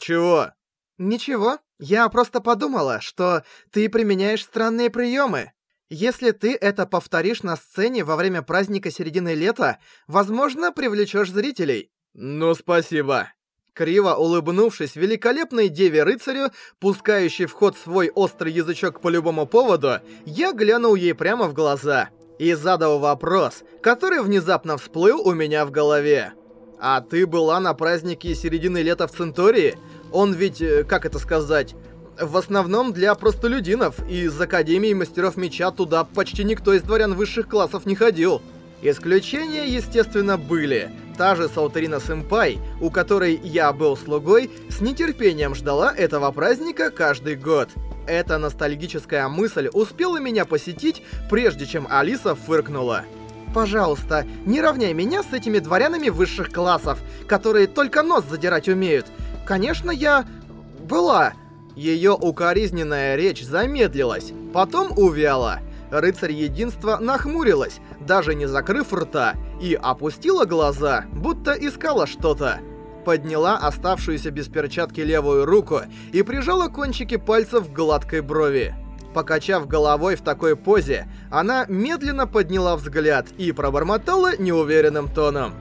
Чего? Ничего, я просто подумала, что ты применяешь странные приемы. Если ты это повторишь на сцене во время праздника середины лета, возможно, привлечешь зрителей. Ну, спасибо. Криво улыбнувшись великолепной деве-рыцарю, пускающей в ход свой острый язычок по любому поводу, я глянул ей прямо в глаза и задал вопрос, который внезапно всплыл у меня в голове. «А ты была на празднике середины лета в Центории? Он ведь, э, как это сказать, в основном для простолюдинов, из Академии Мастеров Меча туда почти никто из дворян высших классов не ходил. Исключения, естественно, были. Та же Саутерина Сэмпай, у которой я был слугой, с нетерпением ждала этого праздника каждый год. Эта ностальгическая мысль успела меня посетить, прежде чем Алиса фыркнула. «Пожалуйста, не равняй меня с этими дворянами высших классов, которые только нос задирать умеют. Конечно, я... была...» Ее укоризненная речь замедлилась, потом увяла. Рыцарь Единства нахмурилась, даже не закрыв рта, и опустила глаза, будто искала что-то. Подняла оставшуюся без перчатки левую руку и прижала кончики пальцев к гладкой брови. Покачав головой в такой позе, она медленно подняла взгляд и пробормотала неуверенным тоном.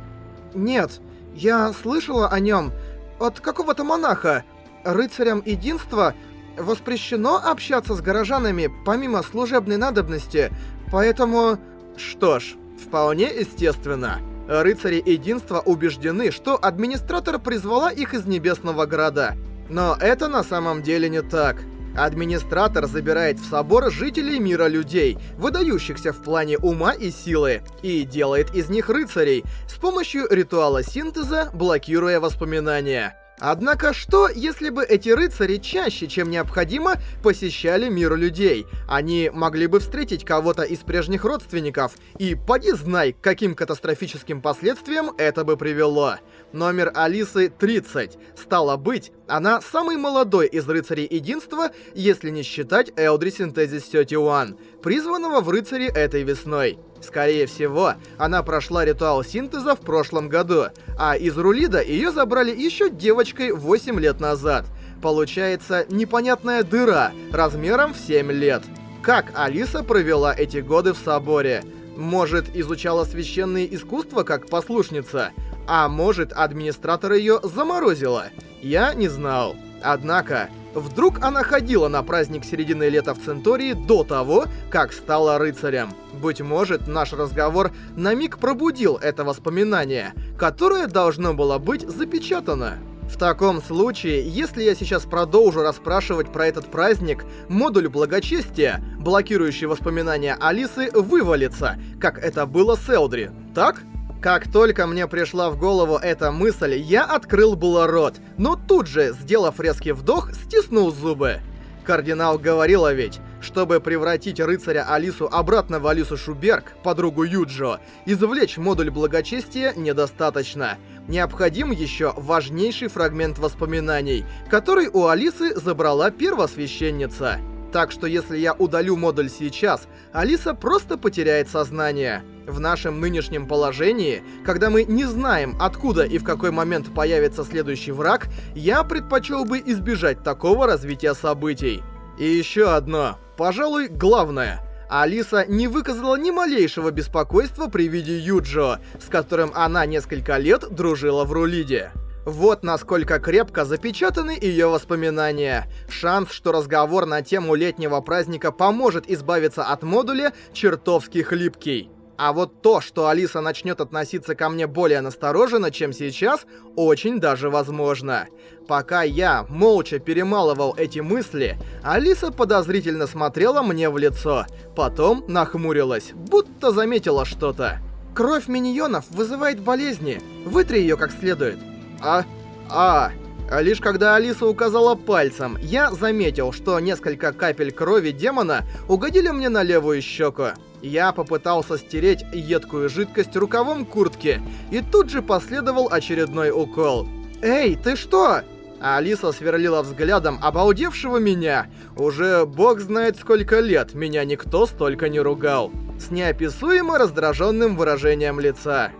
«Нет, я слышала о нем от какого-то монаха. Рыцарям Единства воспрещено общаться с горожанами помимо служебной надобности, поэтому... Что ж, вполне естественно. Рыцари Единства убеждены, что администратор призвала их из Небесного Града. Но это на самом деле не так. Администратор забирает в собор жителей мира людей, выдающихся в плане ума и силы, и делает из них рыцарей с помощью ритуала синтеза, блокируя воспоминания. Однако что, если бы эти рыцари чаще, чем необходимо, посещали мир людей? Они могли бы встретить кого-то из прежних родственников, и поди знай, к каким катастрофическим последствиям это бы привело. Номер Алисы 30. Стало быть, она самый молодой из рыцарей единства, если не считать Элдри Синтезис 31, призванного в рыцари этой весной. Скорее всего, она прошла ритуал синтеза в прошлом году, а из Рулида ее забрали еще девочкой 8 лет назад. Получается, непонятная дыра, размером в 7 лет. Как Алиса провела эти годы в соборе? Может, изучала священные искусства как послушница? А может, администратор ее заморозила? Я не знал. Однако, Вдруг она ходила на праздник середины лета в Центории до того, как стала рыцарем. Быть может, наш разговор на миг пробудил это воспоминание, которое должно было быть запечатано. В таком случае, если я сейчас продолжу расспрашивать про этот праздник, модуль благочестия, блокирующий воспоминания Алисы, вывалится, как это было с Элдри, так? Как только мне пришла в голову эта мысль, я открыл было рот, но тут же, сделав резкий вдох, стиснул зубы. Кардинал говорила ведь, чтобы превратить рыцаря Алису обратно в Алису Шуберг, подругу Юджо, извлечь модуль благочестия недостаточно. Необходим еще важнейший фрагмент воспоминаний, который у Алисы забрала первосвященница. Так что если я удалю модуль сейчас, Алиса просто потеряет сознание. В нашем нынешнем положении, когда мы не знаем, откуда и в какой момент появится следующий враг, я предпочел бы избежать такого развития событий. И еще одно, пожалуй, главное. Алиса не выказала ни малейшего беспокойства при виде Юджо, с которым она несколько лет дружила в Рулиде. Вот насколько крепко запечатаны ее воспоминания. Шанс, что разговор на тему летнего праздника поможет избавиться от модуля, чертовски хлипкий. А вот то, что Алиса начнет относиться ко мне более настороженно, чем сейчас, очень даже возможно. Пока я молча перемалывал эти мысли, Алиса подозрительно смотрела мне в лицо, потом нахмурилась, будто заметила что-то. «Кровь миньонов вызывает болезни. Вытри ее как следует». А... А... Лишь когда Алиса указала пальцем, я заметил, что несколько капель крови демона угодили мне на левую щеку. Я попытался стереть едкую жидкость рукавом куртки, и тут же последовал очередной укол. «Эй, ты что?» Алиса сверлила взглядом обалдевшего меня. Уже бог знает сколько лет меня никто столько не ругал. С неописуемо раздраженным выражением лица.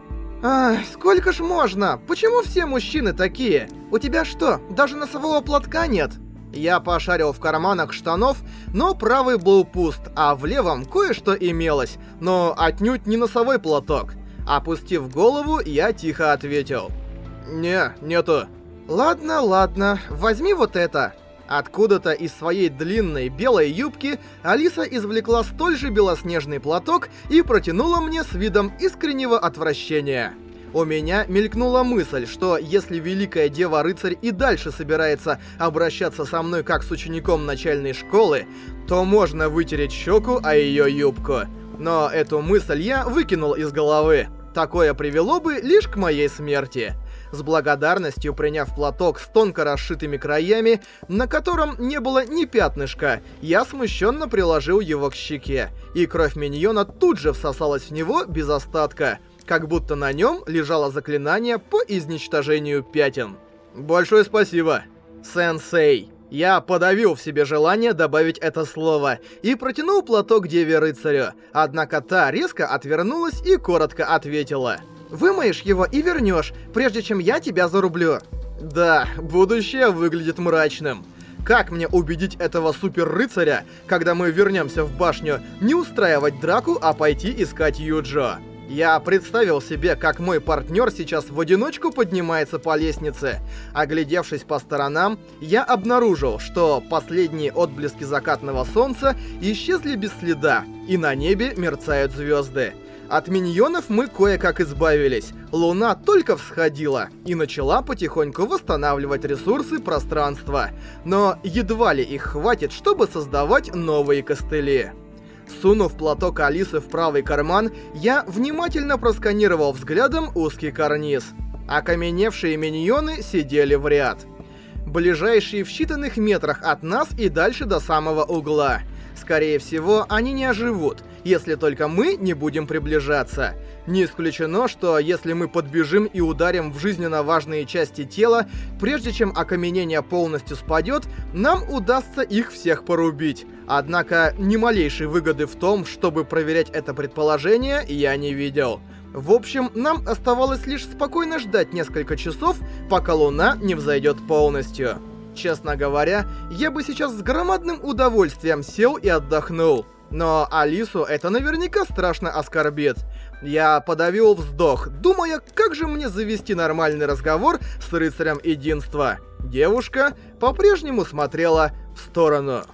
Ах, сколько ж можно? Почему все мужчины такие? У тебя что, даже носового платка нет? Я пошарил в карманах штанов, но правый был пуст, а в левом кое-что имелось, но отнюдь не носовой платок. Опустив голову, я тихо ответил. «Не, нету». «Ладно, ладно, возьми вот это». Откуда-то из своей длинной белой юбки Алиса извлекла столь же белоснежный платок и протянула мне с видом искреннего отвращения. У меня мелькнула мысль, что если Великая Дева-рыцарь и дальше собирается обращаться со мной как с учеником начальной школы, то можно вытереть щеку о ее юбку. Но эту мысль я выкинул из головы. Такое привело бы лишь к моей смерти с благодарностью приняв платок с тонко расшитыми краями, на котором не было ни пятнышка, я смущенно приложил его к щеке, и кровь миньона тут же всосалась в него без остатка, как будто на нем лежало заклинание по изничтожению пятен. Большое спасибо, сенсей. Я подавил в себе желание добавить это слово и протянул платок Деве-рыцарю, однако та резко отвернулась и коротко ответила — Вымоешь его и вернешь, прежде чем я тебя зарублю. Да, будущее выглядит мрачным. Как мне убедить этого супер-рыцаря, когда мы вернемся в башню, не устраивать драку, а пойти искать Юджо? Я представил себе, как мой партнер сейчас в одиночку поднимается по лестнице. Оглядевшись по сторонам, я обнаружил, что последние отблески закатного солнца исчезли без следа, и на небе мерцают звезды. От миньонов мы кое-как избавились. Луна только всходила и начала потихоньку восстанавливать ресурсы пространства. Но едва ли их хватит, чтобы создавать новые костыли. Сунув платок Алисы в правый карман, я внимательно просканировал взглядом узкий карниз. Окаменевшие миньоны сидели в ряд. Ближайшие в считанных метрах от нас и дальше до самого угла. Скорее всего, они не оживут, если только мы не будем приближаться. Не исключено, что если мы подбежим и ударим в жизненно важные части тела, прежде чем окаменение полностью спадет, нам удастся их всех порубить. Однако, ни малейшей выгоды в том, чтобы проверять это предположение, я не видел. В общем, нам оставалось лишь спокойно ждать несколько часов, пока Луна не взойдет полностью. Честно говоря, я бы сейчас с громадным удовольствием сел и отдохнул. Но Алису это наверняка страшно оскорбит. Я подавил вздох, думая, как же мне завести нормальный разговор с рыцарем единства. Девушка по-прежнему смотрела в сторону.